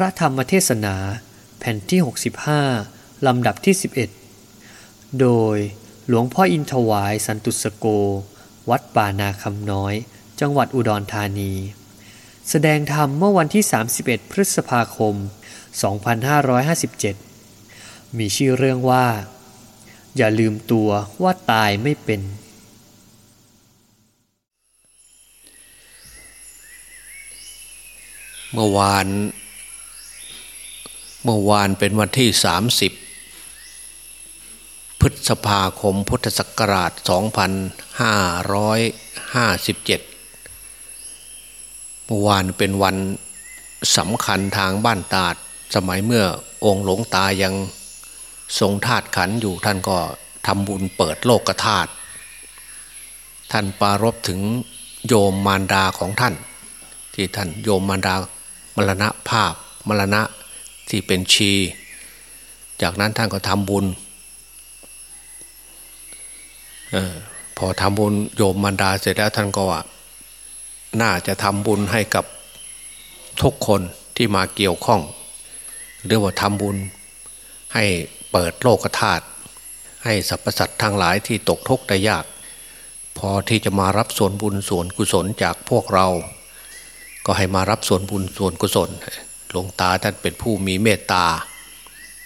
พระธรรมเทศนาแผ่นที่ 65 ลำดับที่ 11 โดยหลวงพ่ออินทวายสันตุสโก วัดป่านาคำน้อย จังหวัดอุดรธานี แสดงธรรมเมื่อวันที่ 31 พฤษภาคม 2557 มีชื่อเรื่องว่า อย่าลืมตัวว่าตายไม่เป็นเมื่อวาน เมื่อวานเป็นวันที่สามสิบพฤษภาคมพุทธศักราช 2557 เมื่อวานเป็นวันสำคัญทางบ้านตาด สมัยเมื่อองค์หลวงตายังทรงธาตุขันอยู่ท่านก็ทำบุญเปิดโลกธาตุท่านปารบถึงโยมมารดาของท่าน ที่ท่านโยมมารดามรณะภาพมรณะ ที่เป็นชี จากนั้นท่านก็ทำบุญออพอทำบุญโยมมารดาเสร็จแล้วท่านก็ว่า น่าจะทำบุญให้กับทุกคนที่มาเกี่ยวข้องหรือว่าทำบุญ ให้เปิดโลกธาตุให้สรรพสัตว์ทั้งหลายที่ตกทุกข์ได้ยาก พอที่จะมารับส่วนบุญส่วนกุศลจากพวกเรา ก็ให้มารับส่วนบุญส่วนกุศล หลวงตาท่านเป็นผู้มีเมตตา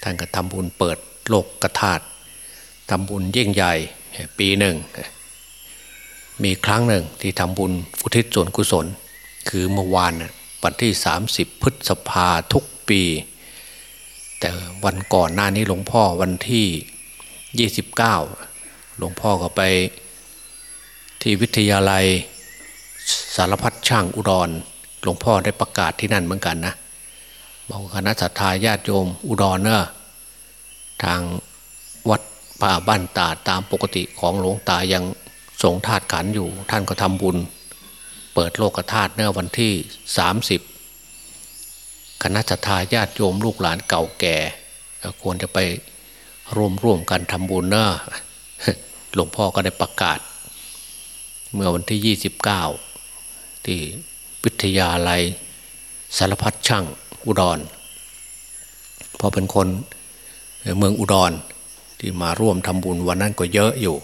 ท่านก็ทำบุญเปิดโลกกธาตุทำบุญยิ่งใหญ่ปีหนึ่ง มีครั้งหนึ่งที่ทำบุญอุทิศส่วนกุศล คือเมื่อวานวันที่ 30 พฤษภาทุกปี แต่วันก่อนหน้านี้หลวงพ่อวันที่ 29 หลวงพ่อก็ไปที่วิทยาลัยสารพัดช่างอุดร หลวงพ่อได้ประกาศที่นั่นเหมือนกันนะ บอกคณะสัตยาญาติโยมอุดรเนอะทางวัดป่าบ้านตาตามปกติของหลวงตายังทรงธาตุขันอยู่ ท่านก็ทำบุญ เปิดโลกธาตุเนื่อวันที่ 30 คณะสัตยาญาติโยมลูกหลานเก่าแก่ควรจะไปร่วมร่วมกันทำบุญเนอะหลวงพ่อก็ได้ประกาศ เมื่อวันที่ 29 ที่วิทยาลัยสารพัดช่าง อุดรพอเป็นคนเมืองอุดรที่มาร่วมทำบุญวันนั้นก็เยอะอยู่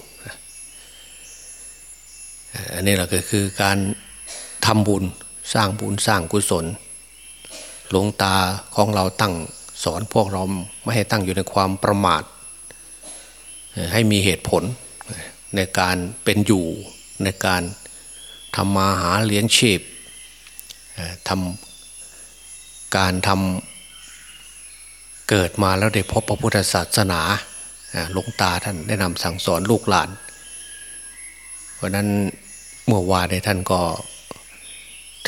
อันนี้แหละก็คือการทำบุญสร้างบุญสร้างกุศล หลวงตาของเราตั้งสอนพวกเราไม่ให้ตั้งอยู่ในความประมาท ให้มีเหตุผลในการเป็นอยู่ในการทำมาหาเลี้ยงชีพทำ การทำเกิดมาแล้วได้พบพระพุทธศาสนาหลวงตาท่านได้นำสั่งสอนลูกหลาน เพราะนั้นเมื่อวานในท่านก็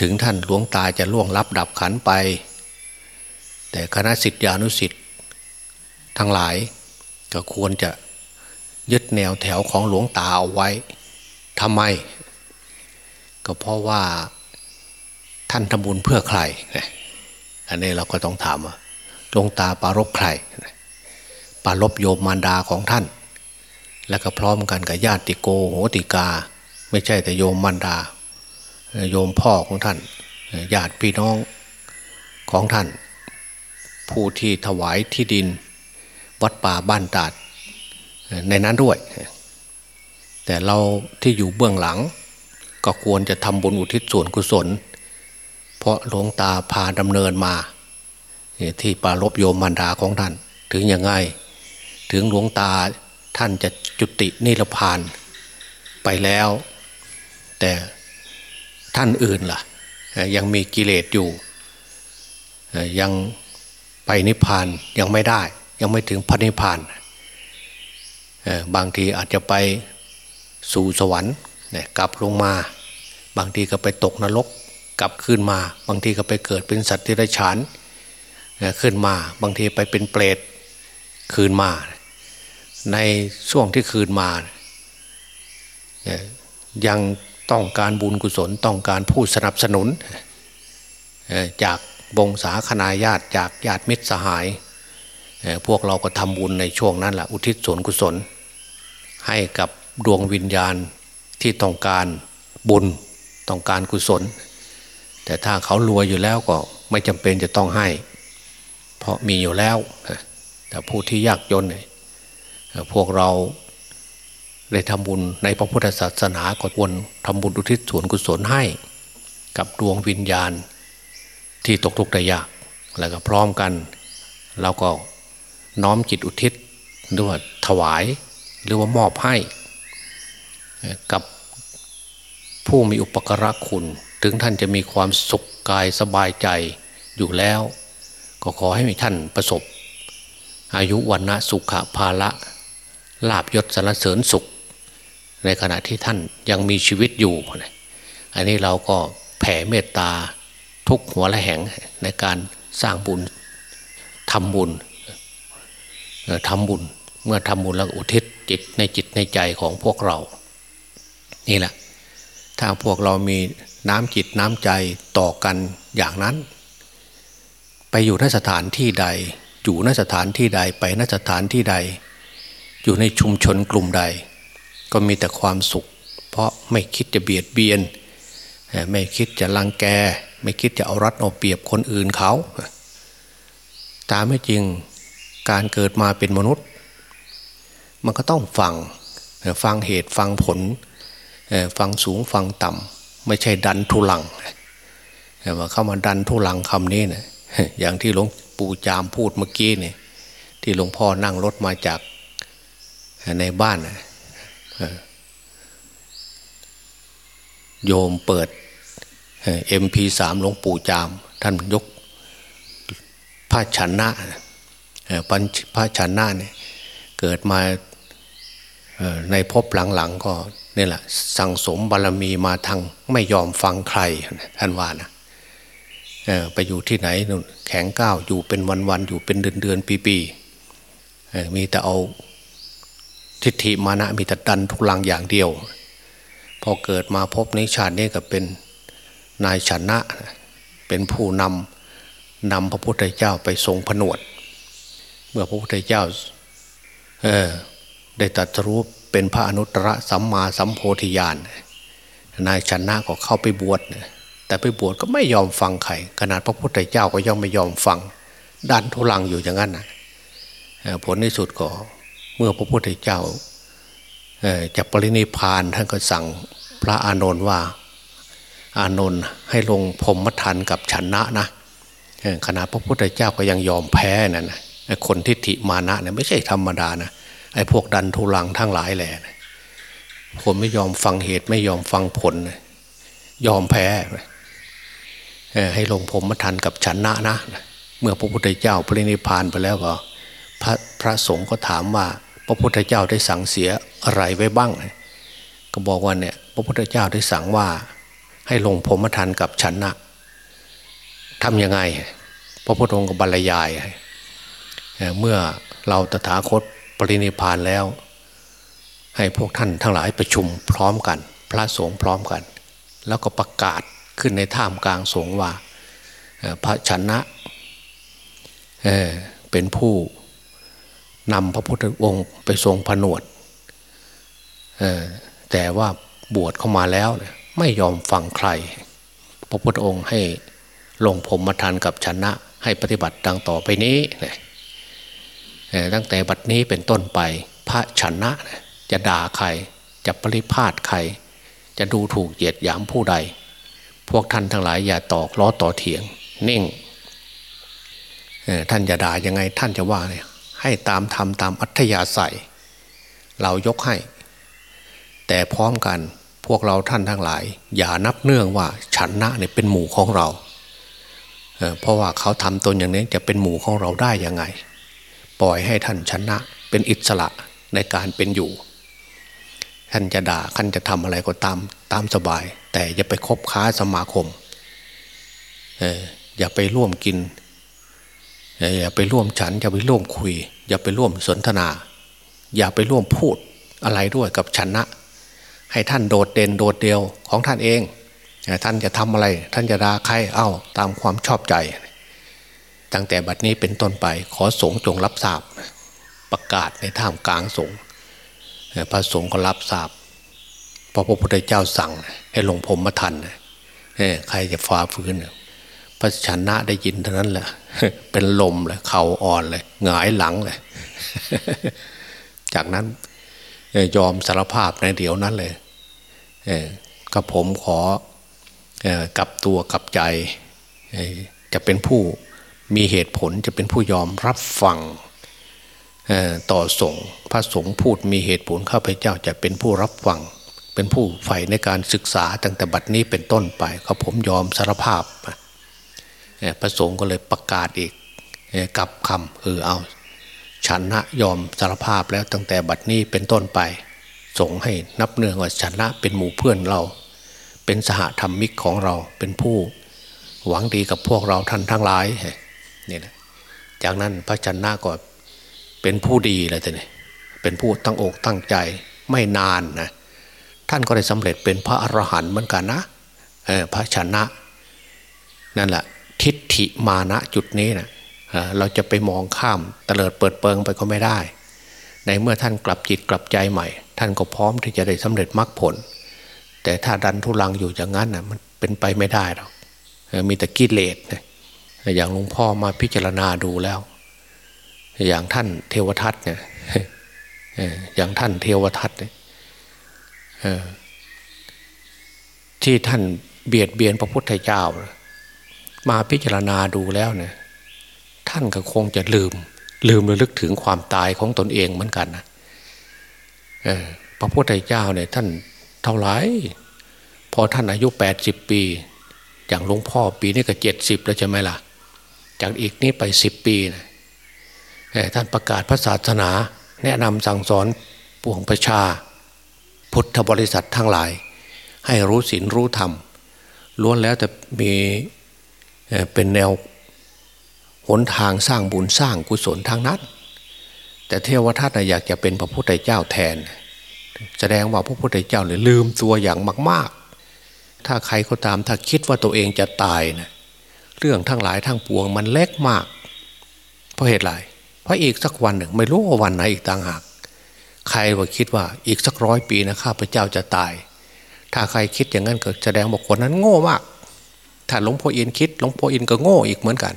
ถึงท่านหลวงตาจะล่วงลับดับขันไป แต่คณะสิทธิานุสิทธิ์ทั้งหลายก็ควรจะยึดแนวแถวของหลวงตาเอาไว้ทำไม ก็เพราะว่าท่านทำบุญเพื่อใคร อันนี้เราก็ต้องถามว่าหลวงตาปารบใครปารบโยมมารดาของท่าน แล้วก็พร้อมกันกับญาติโกโหติกา ไม่ใช่แต่โยมมารดา โยมพ่อของท่านญาติพี่น้องของท่าน ผู้ที่ถวายที่ดินวัดป่าบ้านตาดในนั้นด้วย แต่เราที่อยู่เบื้องหลัง ก็ควรจะทำบุญอุทิศส่วนกุศล เพราะหลวงตาพาดำเนินมาที่ปารบโยมมารดาของท่าน ถึงยังไง ถึงหลวงตาท่านจะจุตินิพพานไปแล้ว แต่ท่านอื่นล่ะ ยังมีกิเลสอยู่ ยังไปนิพพานยังไม่ได้ ยังไม่ถึงพระนิพพานบางทีอาจจะไปสู่สวรรค์กลับลงมา บางทีก็ไปตกนรก กลับขึ้นมา บางทีก็ไปเกิดเป็นสัตว์ที่ไรฉานขึ้นมา บางทีไปเป็นเปรตคืนมา ในช่วงที่คืนมายังต้องการบุญกุศลต้องการผู้สนับสนุน จากบงสาคณาญาติจากญาติมิตรสหาย พวกเราก็ทำบุญในช่วงนั้นแหละอุทิศส่วนกุศล ให้กับดวงวิญญาณที่ต้องการบุญต้องการกุศล แต่ถ้าเขารวยอยู่แล้วก็ไม่จำเป็นจะต้องให้ เพราะมีอยู่แล้ว แต่ผู้ที่ยากจนเนี่ยพวกเราได้ทำบุญในพระพุทธศาสนาก็ควรทำบุญอุทิศส่วนกุศลให้ กับดวงวิญญาณที่ตกทุกข์ได้ยาก แล้วก็พร้อมกันเราก็น้อมจิตอุทิศหรือว่าถวายหรือว่ามอบให้ กับผู้มีอุปการะคุณ ถึงท่านจะมีความสุขกายสบายใจอยู่แล้ว ก็ขอให้ท่านประสบ อายุวันนะสุขภาละลาบยศสรรเสริญสุข ในขณะที่ท่านยังมีชีวิตอยู่ อันนี้เราก็แผ่เมตตาทุกหัวละแห่งในการสร้างบุญทำบุญทำบุญเมื่อทำบุญแล้วอุทิศจิตในจิตในใจของพวกเรา นี่แหละ ถ้าพวกเรามี น้ำจิตน้ำใจต่อกันอย่างนั้น ไปอยู่นสถานที่ใด อยู่นสถานที่ใดไปนสถานที่ใด อยู่ในชุมชนกลุ่มใด ก็มีแต่ความสุข เพราะไม่คิดจะเบียดเบียน ไม่คิดจะลังแก ไม่คิดจะเอารัดเอาเปรียบคนอื่นเขา ตามไม่จริงการเกิดมาเป็นมนุษย์ มันก็ต้องฟังฟังเหตุฟังผลฟังสูงฟังต่ำ ไม่ใช่ดันทุลังมาเข้ามาดันทุลังคำนี้นะอย่างที่หลวงปู่จามพูดเมื่อกี้เนี่ย ที่หลวงพ่อนั่งรถมาจากในบ้านโยมเปิดเอ็มพีสามหลวงปู่จาม ท่านยกพระชนะปัญพระชนะเนี่ยเกิดมาในภพหลังๆก็ นี่แหละสั่งสมบารรมีมาทางไม่ยอมฟังใครท่านว่านะไปอยู่ที่ไหนนู่นแข็งก้าวอยู่เป็นวันๆอยู่เป็นเดือนเดือนปีๆมีแต่เอาทิฏฐิมานะมีแต่ดันทุลังอย่างเดียว พอเกิดมาพบในชาตินี้ก็เป็นนายชนะ เป็นผู้นำนำพระพุทธเจ้าไปทรงผนวด เมื่อพระพุทธเจ้าได้ตรัสรู้ เป็นพระอนุตตรสัมมาสัมโพธิญาณนายชนะก็เข้าไปบวชแต่ไปบวชก็ไม่ยอมฟังใครขนาดพระพุทธเจ้าก็ยังไม่ยอมฟังดันทุลังอยู่อย่างนั้นนะผลที่สุดก็เมื่อพระพุทธเจ้าจะปรินิพานท่านก็สั่งพระอานนท์ว่า อานนท์ให้ลงพรมมทันกับชนะนะขณะพระพุทธเจ้าก็ยังยอมแพ้นั่นนะคนทิฏฐิมานะเนี่ยไม่ใช่ธรรมดานะ ไอ้พวกดันทุลังทั้งหลายแหละคนไม่ยอมฟังเหตุไม่ยอมฟังผล ยอมแพ้ให้ลงผมมาทันกับชนะนะ เมื่อพระพุทธเจ้าพระนิพพานไปแล้วก็พระพระสงฆ์ก็ถามว่า พระพุทธเจ้าได้สั่งเสียอะไรไว้บ้าง ก็บอกว่าเนี่ย พระพุทธเจ้าได้สั่งว่า ให้ลงผมมาทันกับชนะทำยังไง พระพุทธองค์ก็บรรยาย เมื่อเราตถาคต ปรินิพานแล้ว ให้พวกท่านทั้งหลายประชุมพร้อมกัน พระสงฆ์พร้อมกัน แล้วก็ประกาศขึ้นในท่ามกลางสงฆ์ว่าพระชนะเเป็นผู้นำพระพุทธองค์ไปทรงผนวดแต่ว่าบวชเข้ามาแล้วไม่ยอมฟังใคร พระพุทธองค์ให้ลงผมมาทานกับชนะให้ปฏิบัติดังต่อไปนี้ ตั้งแต่บัดนี้เป็นต้นไป พระชนะจะด่าใคร จะปริพาทใคร จะดูถูกเหยียดหยามผู้ใด พวกท่านทั้งหลายอย่าตอกล้อต่อเถียง นิ่งท่านจะด่ายังไงท่านจะว่าเนี่ยให้ตามทำตามอัธยาศัย เรายกให้ แต่พร้อมกันพวกเราท่านทั้งหลาย อย่านับเนื่องว่าฉันนะเนี่ยเป็นหมู่ของเรา เพราะว่าเขาทำตนอย่างนี้จะเป็นหมู่ของเราได้ยังไง ปล่อยให้ท่านชนะ เป็นอิสระในการเป็นอยู่ ท่านจะด่าท่านจะทำอะไรก็ตามตามสบาย แต่อย่าไปคบค้าสมาคมเอออย่าไปร่วมกิน อย่าไปร่วมฉัน อย่าไปร่วมคุย อย่าไปร่วมสนทนา อย่าไปร่วมพูดอะไรด้วยกับชนะ ให้ท่านโดดเด่นโดดเดียวของท่านเอง ท่านจะทำอะไร ท่านจะด่าใครเอ้าตามความชอบใจ ตั้งแต่บัดนี้เป็นต้นไปขอสงฆ์จงรับทราบประกาศในท่ามกลางสงฆ์พระสงฆ์ก็รับทราบพอพระพุทธเจ้าสั่งให้ลงพรมมาทันใครจะฝ่าฝืนพระชนะได้ยินเท่านั้นแหละเป็นลมเลยเข่าอ่อนเลยหงายหลังเลย จากนั้นยอมสารภาพในเดี๋ยวนั้นเลยกับผมขอกลับตัวกลับใจจะเป็นผู้ มีเหตุผลจะเป็นผู้ยอมรับฟังต่อสงฆ์พระสงฆ์พูดมีเหตุผลข้าพเจ้าจะเป็นผู้รับฟัง เป็นผู้ใฝ่ในการศึกษาตั้งแต่บัดนี้เป็นต้นไปเขาผมยอมสารภาพพระสงฆ์ก็เลยประกาศอีกกับคำเออเอาฉันนะยอมสารภาพแล้วตั้งแต่บัดนี้เป็นต้นไป สงให้นับเนื่องว่าฉันนะเป็นหมู่เพื่อนเรา เป็นสหธรรมิกของเราเป็นผู้ หวังดีกับพวกเราท่านทั้งหลาย นี่แหละจากนั้นพระชนะก็เป็นผู้ดีเลยทีนี้เป็นผู้ตั้งอกตั้งใจไม่นานนะท่านก็ได้สำเร็จเป็นพระอรหันต์เหมือนกันนะพระชนะ นั่นแหละทิฏฐิมานะจุดนี้นะเราจะไปมองข้ามเตลิดเปิดเปิงไปก็ไม่ได้ ในเมื่อท่านกลับจิตกลับใจใหม่ ท่านก็พร้อมที่จะได้สำเร็จมรรคผล แต่ถ้าดันทุลังอยู่อย่างนั้นนะมันเป็นไปไม่ได้หรอกมีแต่กิเลสนะ อย่างหลวงพ่อมาพิจารณาดูแล้ว อย่างท่านเทวทัตเนี่ยอย่างท่านเทวทัตเนี่ยที่ท่านเบียดเบียนพระพุทธเจ้า มาพิจารณาดูแล้วเนี่ยท่านก็คงจะลืม ลืมระลึกถึงความตายของตนเองเหมือนกันนะพระพุทธเจ้าเนี่ยท่านเท่าไหร่พอท่านอายุแปดสิบปี อย่างหลวงพ่อปีนี้ก็เจ็ดสิบแล้วใช่ไหมล่ะ จากอีกนี้ไปสิบปีนะท่านประกาศพระศาสนา แนะนำสั่งสอนปวงประชา พุทธบริษัททั้งหลาย ให้รู้ศีลรู้ธรรมล้วนแล้วแต่มีเป็นแนวหนทางสร้างบุญสร้างกุศลทางนั้น แต่เทวทัตอยากจะเป็นพระพุทธเจ้าแทน แสดงว่าพระพุทธเจ้าเลยลืมตัวอย่างมาก ๆ ถ้าใครก็ตามถ้าคิดว่าตัวเองจะตายนะ เรื่องทั้งหลายทั้งปวงมันเล็กมาก เพราะเหตุไรเพราะอีกสักวันหนึ่งไม่รู้ว่าวันไหนอีกต่างหาก ใครว่าคิดว่าอีกสักร้อยปีนะข้าพเจ้าจะตาย ถ้าใครคิดอย่างนั้นก็แสดงบอกคนนั้นโง่มาก ถ้าหลวงพ่ออินคิดหลวงพ่ออินก็โง่อีกเหมือนกัน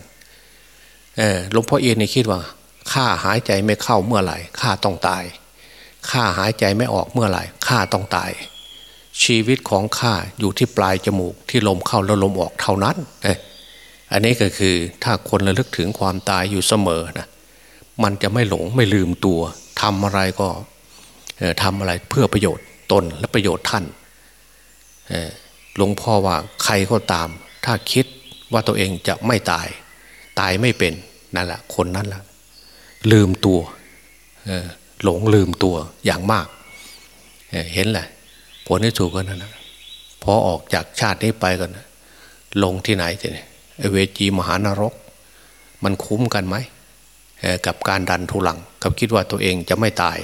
หลวงพ่อเอียนนี่คิดว่าข้าหายใจไม่เข้าเมื่อไหร่ข้าต้องตายข้าหายใจไม่ออกเมื่อไหร่ข้าต้องตาย ชีวิตของข้าอยู่ที่ปลายจมูกที่ลมเข้าแล้วลมออกเท่านั้น อันนี้ก็คือถ้าคนระลึกถึงความตายอยู่เสมอนะมันจะไม่หลงไม่ลืมตัวทำอะไรก็ทำอะไรเพื่อประโยชน์ตนและประโยชน์ท่านหลวงพ่อว่าใครก็ตาม ถ้าคิดว่าตัวเองจะไม่ตาย ตายไม่เป็นนั่นแหละคนนั้นแหละลืมตัวหลงลืมตัวอย่างมากเเห็นแหละผลที่สุดก็นั่นนะพอออกจากชาตินี้ไปกันลงที่ไหนจะเนี่ย เวจีมหานรก มันคุ้มกันไหมกับการดันทุลังกับคิดว่าตัวเองจะไม่ตาย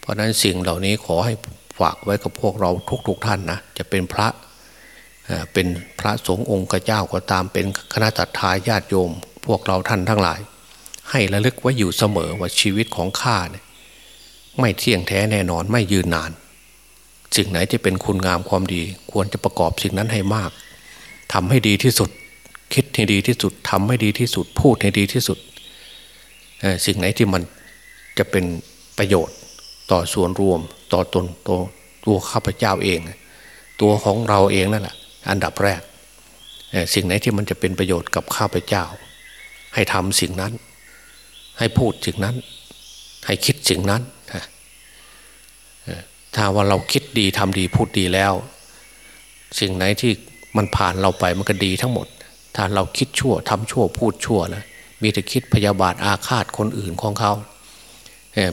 เพราะนั้นสิ่งเหล่านี้ขอให้ฝากไว้กับพวกเราทุกๆทท่านนะจะเป็นพระเป็นพระสงฆ์องค์เจ้าก็ตามเป็นคณะจัตตาญาติโยม พวกเราท่านทั้งหลาย ให้ระลึกไว้อยู่เสมอว่าชีวิตของข้าเนี่ยไม่เที่ยงแท้แน่นอนไม่ยืนนาน สิ่งไหนที่เป็นคุณงามความดี ควรจะประกอบสิ่งนั้นให้มากทำให้ดีที่สุด คิดให้ดีที่สุดทำให้ดีที่สุด พูดให้ดีที่สุด สิ่งไหนที่มันจะเป็นประโยชน์ต่อส่วนรวม ต่อตนตัวตัวข้าพเจ้าเอง ตัวของเราเองนั่นแหละอันดับแรก สิ่งไหนที่มันจะเป็นประโยชน์กับข้าพเจ้า ให้ทำสิ่งนั้น ให้พูดสิ่งนั้น ให้คิดสิ่งนั้นถ้าว่าเราคิดดีทำดีพูดดีแล้ว สิ่งไหนที่มันผ่านเราไปมันก็ดีทั้งหมด ถ้าเราคิดชั่วทำชั่วพูดชั่วแล้วมีแต่คิดพยาบาทอาฆาตคนอื่นของเขา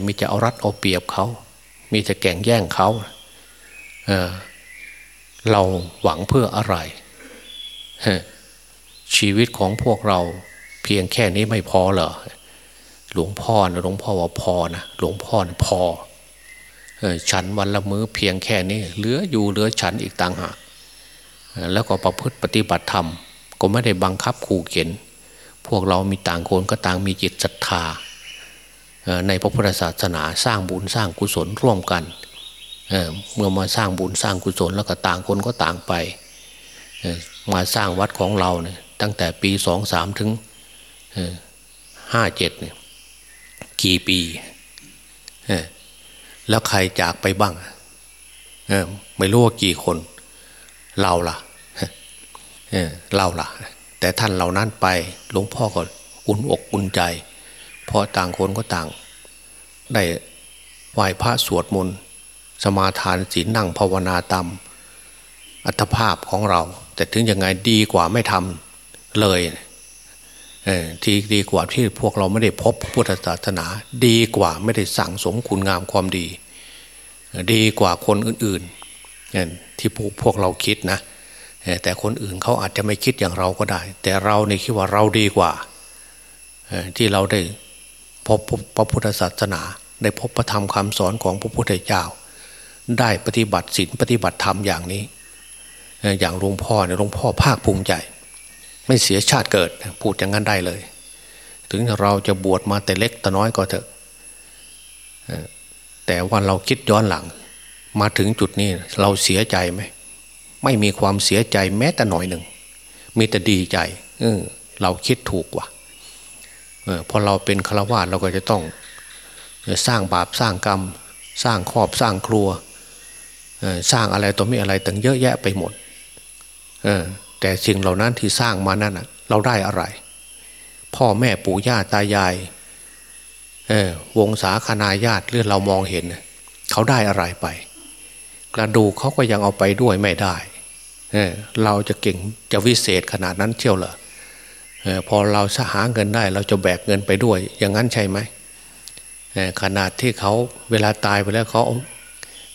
มีจะเอารัดเอาเปรียบเขา มีจะแก่งแย่งเขาเราหวังเพื่ออะไร ชีวิตของพวกเราเพียงแค่นี้ไม่พอเหรอหลวงพ่อนะหลวงพ่อว่าพอนะหลวงพ่อนะพอฉันวันละมื้อเพียงแค่นี้เหลืออยู่เหลือฉันอีกต่างหากแล้วก็ประพฤติปฏิบัติธรรม ก็ไม่ได้บังคับขู่เข็น พวกเรามีต่างคนก็ต่างมีจิตศรัทธาในพระพุทธศาสนาสร้างบุญสร้างกุศลร่วมกันเมื่อมาสร้างบุญสร้างกุศลแล้วก็ต่างคนก็ต่างไป มาสร้างวัดของเราเนี่ยตั้งแต่ปีสองสามถึงห้าเจ็ดเนี่ยกี่ปี แล้วใครจากไปบ้าง ไม่รู้ว่ากี่คน เราล่ะ เราล่ะ แต่ท่านเหล่านั้นไปหลวงพ่อก็อุ่นอกอุ่นใจ เพราะต่างคนก็ต่าง ได้ไหว้พระสวดมนต์สมาทานศีลนั่งภาวนาตามอัตภาพของเรา แต่ถึงยังไงดีกว่าไม่ทำเลยที่ดีกว่าที่พวกเราไม่ได้พบพุทธศาสนา ดีกว่าไม่ได้สั่งสมคุณงามความดี ดีกว่าคนอื่นๆที่พวกเราคิดนะ แต่คนอื่นเขาอาจจะไม่คิดอย่างเราก็ได้ แต่เราในคิดว่าเราดีกว่า ที่เราได้พบพระพุทธศาสนา ได้พบพระธรรมคำสอนของพระพุทธเจ้า ได้ปฏิบัติศีลปฏิบัติธรรมอย่างนี้ อย่างหลวงพ่อเนี่ยหลวงพ่อภาคภูมิใจ ไม่เสียชาติเกิดพูดอย่างนั้นได้เลย ถึงเราจะบวชมาแต่เล็กแต่น้อยก็เถอะแต่ว่าเราคิดย้อนหลัง มาถึงจุดนี้เราเสียใจไหม ไม่มีความเสียใจแม้แต่หน่อยหนึ่ง มีแต่ดีใจ เออ เราคิดถูกว่ะพอเราเป็นฆราวาสเราก็จะต้องสร้างบาปสร้างกรรม สร้างครอบสร้างครัวสร้างอะไรตัวไม่อะไรตั้งเยอะแยะไปหมดแต่สิ่งเหล่านั้นที่สร้างมานั่นเราได้อะไร พ่อแม่ปู่ย่าตายายวงศาคณาญาติเรื่องเรามองเห็น เขาได้อะไรไป กระดูกเขาก็ยังเอาไปด้วยไม่ได้ เราจะเก่งจะวิเศษขนาดนั้นเที่ยวเหรอพอเราสหาเงินได้ เราจะแบกเงินไปด้วย อย่างนั้นใช่ไหมขนาดที่เขาเวลาตายไปแล้วเขา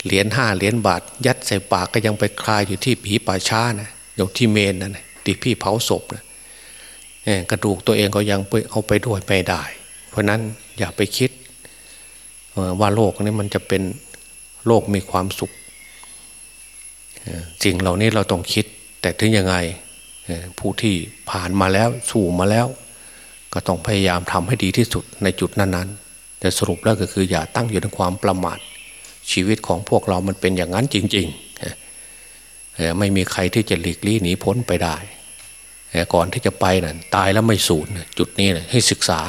เหรียญห้าเหรียญบาท ยัดใส่ปากก็ยังไปคลายอยู่ที่ผีป่าช้านะอยู่ที่เมนนะ่ะที่พี่เผาศพนะกระดูกตัวเองก็ยังเอาไปด้วยไม่ได้ เพราะนั้นอย่าไปคิดว่าโลกนี้มันจะเป็นโลกมีความสุข สิ่งเหล่านี้เราต้องคิด แต่ถึงยังไงผู้ที่ผ่านมาแล้วสู่มาแล้ว ก็ต้องพยายามทำให้ดีที่สุดในจุดนั้นๆ แต่สรุปแล้วก็คืออย่าตั้งอยู่ในความประมาทชีวิตของพวกเรามันเป็นอย่างนั้นจริงๆไม่มีใครที่จะหลีกลี่หนีพ้นไปได้ก่อนที่จะไปนะ่ะตายแล้วไม่สูญจุดนี้นะให้ศึกษา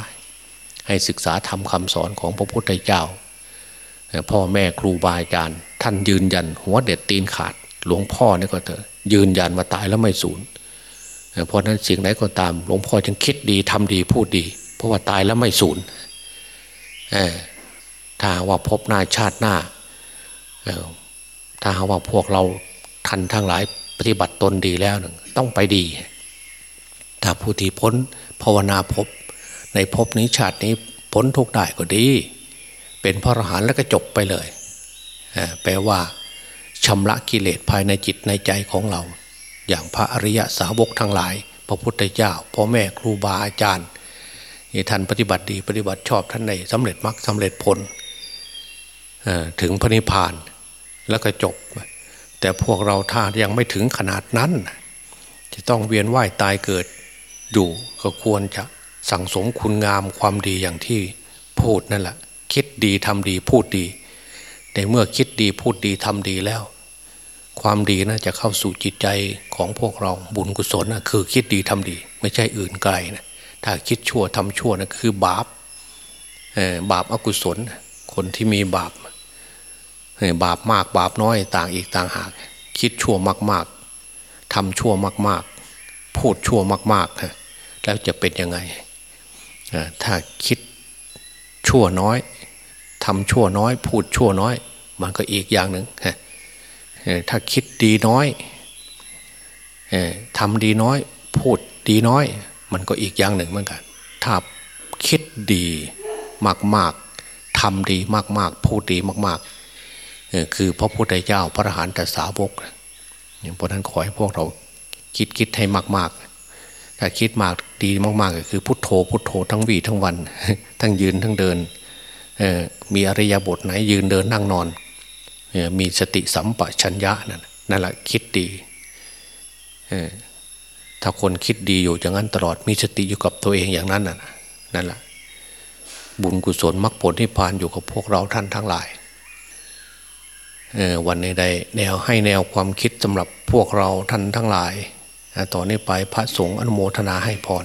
ให้ศึกษาทำคำสอนของพระพุทธเจ้า พ่อแม่ครูบาอาจารย์ ท่านยืนยัน หัวเด็ดตีนขาด หลวงพ่อนี่ก็เถอะยืนยันว่าตายแล้วไม่สูญเพราะนั้นสิ่งไหนก็ตาม หลวงพ่อจึงคิดดีทำดีพูดดี เพราะว่าตายแล้วไม่สูญถ้าว่าพบหน้าชาติหน้าถ้าว่าพวกเราทันทั้งหลายปฏิบัติตนดีแล้วต้องไปดี ถ้าผู้ที่พ้นภาวนาพบ ในภพนี้ชาตินี้พ้นทุกได้ก็ดี เป็นพระอรหันต์แล้วก็จบไปเลยแปลว่า ชำระกิเลสภายในจิตในใจของเรา อย่างพระอริยสาวกทั้งหลาย พระพุทธเจ้าพ่อแม่ครูบาอาจารย์นี่ท่านปฏิบัติดีปฏิบัติชอบท่านในสำเร็จมรรคสาเร็จผลถึงพระนิพพานแล้วก็จบ แต่พวกเราถ้ายังไม่ถึงขนาดนั้น จะต้องเวียนว่ายตายเกิดอยู่ก็ควรจะสั่งสมคุณงามความดีอย่างที่พูดนั่นแหละคิดดีทำดีพูดดี ในเมื่อคิดดีพูดดีทำดีแล้ว ความดีนะจะเข้าสู่จิตใจของพวกเราบุญกุศลนะคือคิดดีทำดี ไม่ใช่อื่นไกลนะถ้าคิดชั่วทำชั่วนะคือบาปบาปอกุศล คนที่มีบาปบาปมากบาปน้อยต่างอีกต่างหาก คิดชั่วมากๆทำชั่วมากๆ พูดชั่วมากๆแล้วจะเป็นยังไงถ้าคิดชั่วน้อยทำชั่วน้อย พูดชั่วน้อย มันก็อีกอย่างหนึ่งถ้าคิดดีน้อยทำดีน้อย พูดดีน้อย มันก็อีกอย่างหนึ่งเหมือนกัน ถ้าคิดดีมากๆทำดีมากๆ พูดดีมากๆคือพระพุทธเจ้าพระอรหันตสาวกเพราะนั้นขอให้พวกเราคิดคิดให้มากๆ ถ้าคิดมากดีมากๆก็คือพุทโธ พุทโธทั้งวีทั้งวัน ทั้งยืนทั้งเดินมีอริยบทไหนยืนเดินนั่งนอน มีสติสัมปชัญญะนั่นนั่นแหละคิดดีถ้าคนคิดดีอยู่อย่างนั้นตลอดมีสติอยู่กับตัวเองอย่างนั้นนั่นแหละบุญกุศลมรรคผลที่ผ่านอยู่กับพวกเราท่านทั้งหลายวันในใดแนวให้แนวความคิดสำหรับพวกเราท่านทั้งหลายต่อนนี้ไปพระสงฆ์อนุโมทนาให้พร